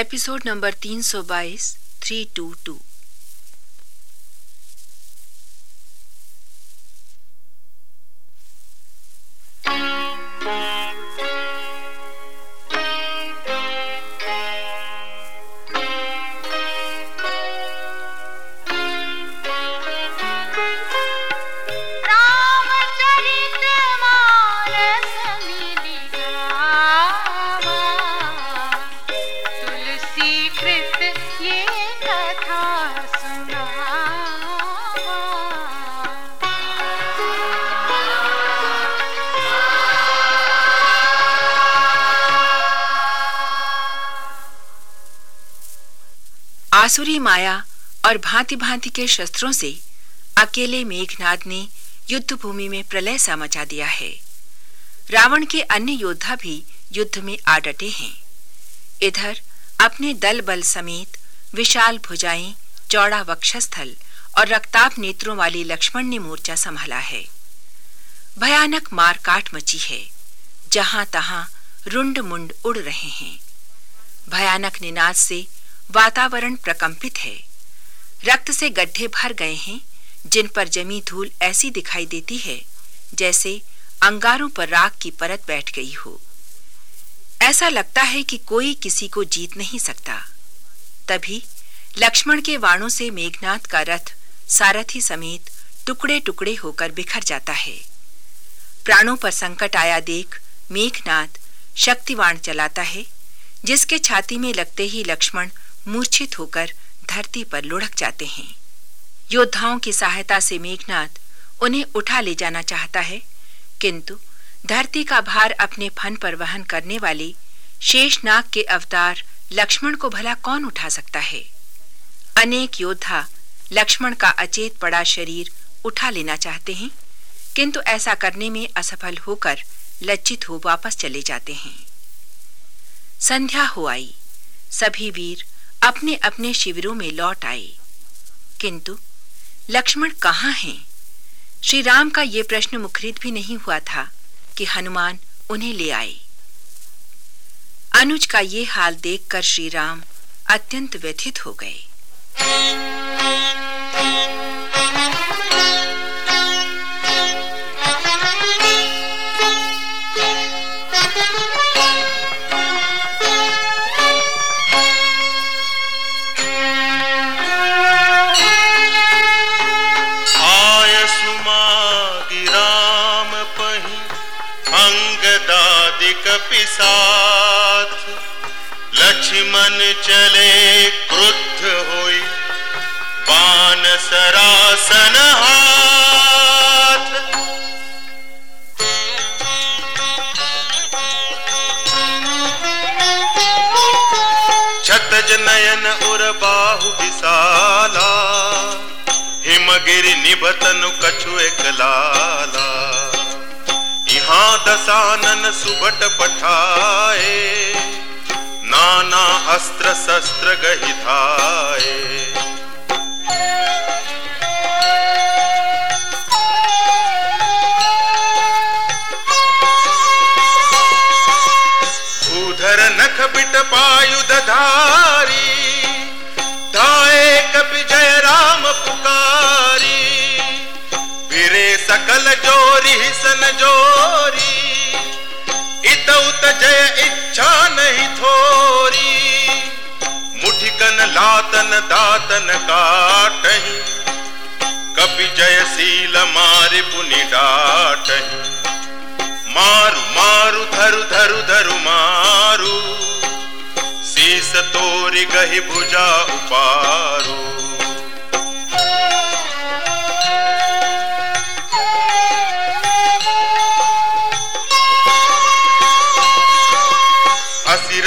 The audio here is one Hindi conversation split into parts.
एपिसोड नंबर 322 322 आसुरी माया और भांति भांति के शस्त्रों से अकेले मेघनाद ने युद्ध भूमि में प्रलय सा मचा दिया है। रावण के अन्य योद्धा भी युद्ध में आ डटे हैं। इधर, अपने दल बल समेत विशाल भुजाएँ, चौड़ा वक्षस्थल और रक्ताप नेत्रों वाली लक्ष्मण ने मोर्चा संभाला है। भयानक मारकाट मची है जहाँ तहां रुंड मुंड उड़ रहे हैं। भयानक निनाद से वातावरण प्रकंपित है। रक्त से गड्ढे भर गए हैं, जिन पर जमी धूल ऐसी दिखाई देती है, जैसे अंगारों पर राख की परत बैठ गई हो। ऐसा लगता है कि कोई किसी को जीत नहीं सकता। तभी लक्ष्मण के वाणों से मेघनाथ का रथ सारथी समेत टुकड़े टुकड़े होकर बिखर जाता है। प्राणों पर संकट आया देख मेघनाथ शक्तिवाण चलाता है, जिसके छाती में लगते ही लक्ष्मण मूर्छित होकर धरती पर लुढ़क जाते हैं। योद्धाओं की सहायता से मेघनाथ उन्हें उठा ले जाना चाहता है, किंतु धरती का भार अपने फन पर वहन करने वाले शेषनाग के अवतार लक्ष्मण को भला कौन उठा सकता है? अनेक योद्धा लक्ष्मण का अचेत पड़ा शरीर उठा लेना चाहते हैं, किंतु ऐसा करने में असफल होकर लज्जित हो वापस चले जाते हैं। संध्या हो आई। सभी वीर अपने अपने शिविरों में लौट आए। किंतु, लक्ष्मण कहाँ हैं? श्री राम का ये प्रश्न मुखरित भी नहीं हुआ था कि हनुमान उन्हें ले आए। अनुज का ये हाल देखकर श्री राम अत्यंत व्यथित हो गए। साथ लक्ष्मण चले क्रुद्ध होई। बान सरासन हाथ छतज नयन उर बाहु विशाला। हिमगिरि निभतनु कछु एक लाला। यहाँ दसानन सुबट पठाए, नाना अस्त्र शस्त्र गहिधाए उधर नख बिट पायुध धारी, धाए कपि सकल जोरी सन जोरी। इतउत जय इच्छा नहीं थोरी। मुठिकन, लातन, दातन काटही। कपि जयशील मारि पुनि डाटही। मारु मारु, धरु धरु धरु, मारु। शीस तोरी गही भुजा उपारू।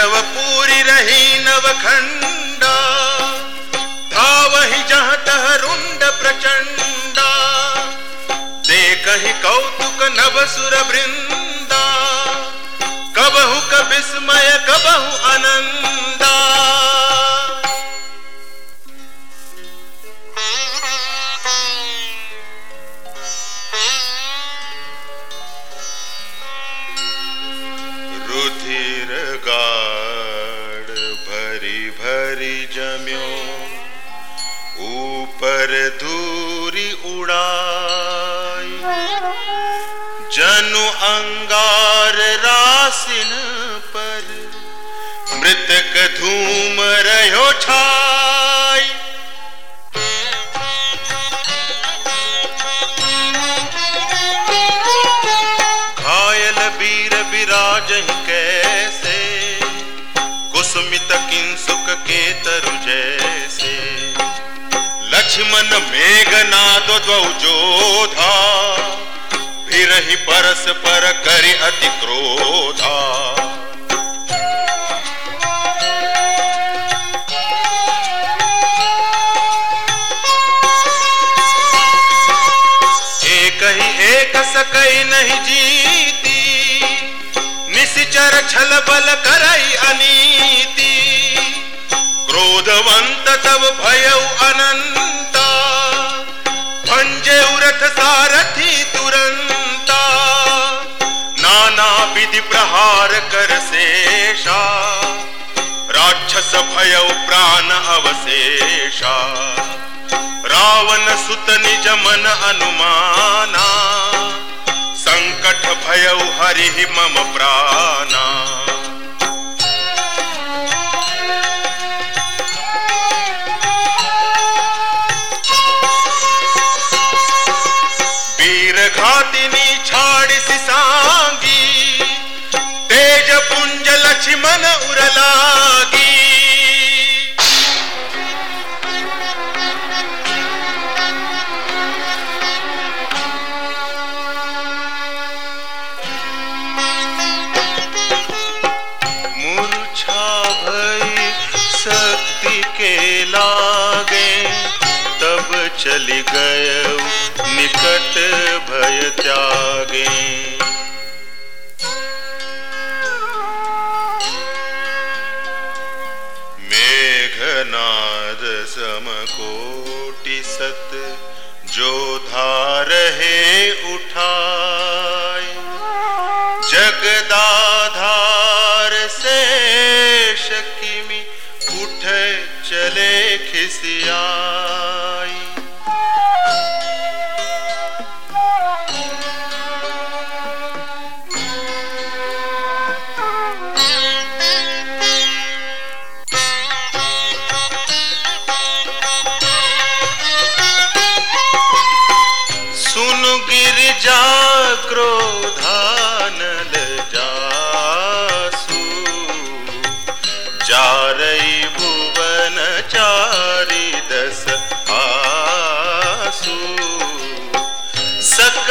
असिरव पूरी रही नवखंडा। वही जहाँ तह रुंड प्रचंडा। देख ही कौतुक नव सुर वृंदा। कबहु विस्मय कबहु आनंदा। ऊपर धूरी उड़ाई। जनु अंगार रासिन पर मृतक धूम रहो छाई। घायल वीर विराज कैसे? कुसुमित किंसुक के तरु लक्ष्मण मेघनाद जोधा। फिर परस पर करि अति क्रोधा। एक ही एक सकई नहीं जीती। निश्चर छल बल करई अनीति। क्रोधवंत तब भयउ अनंता उरथ सारथी तुरंता। नाना विधि प्रहार कर शेषा। राक्षस भयउ प्राण अवशेषा। रावण सुत निज मन अनुमाना। संकट भयउ हरि मम प्राणा। घातिनी सांगी, तेज पुंज लक्ष्मण उरलागी। मूर्छा भई शक्ति के लागे, तब चली गय निकट भय त्यागे। समकोटि सत जो धार है उठाए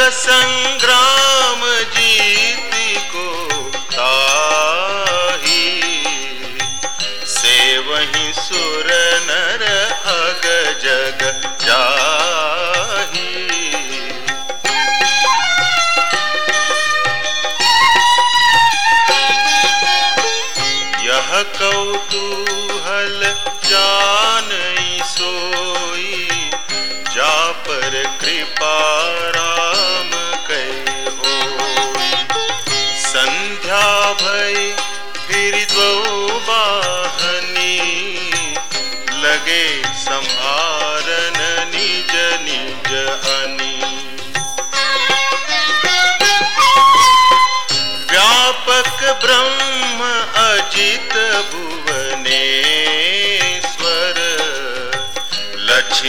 संग्राम जीति को ताही। से वही सुर नर पर कृपा राम कै होई। संध्या भई, फिर दो बाहनी। लगे संभारन निज निज अनी व्यापक ब्रह्म अजित भुवनेश्वर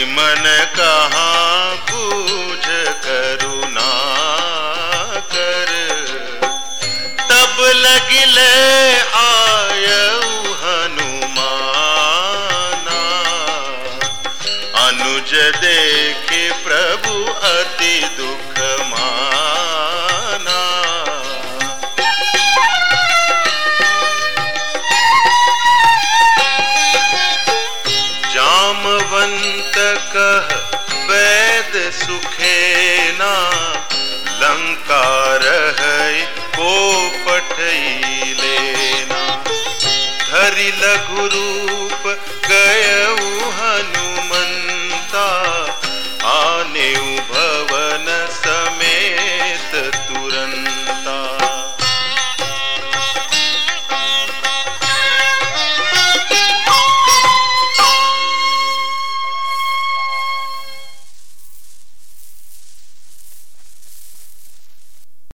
लक्ष्मण कहाँ पूज करुणा कर। तब लगिले आय हनुमाना। अनुज देखे प्रभु अति दुख माना जामवंत कह वैद सुखेना लंका रह को पठई लेना। धरि लघु रूप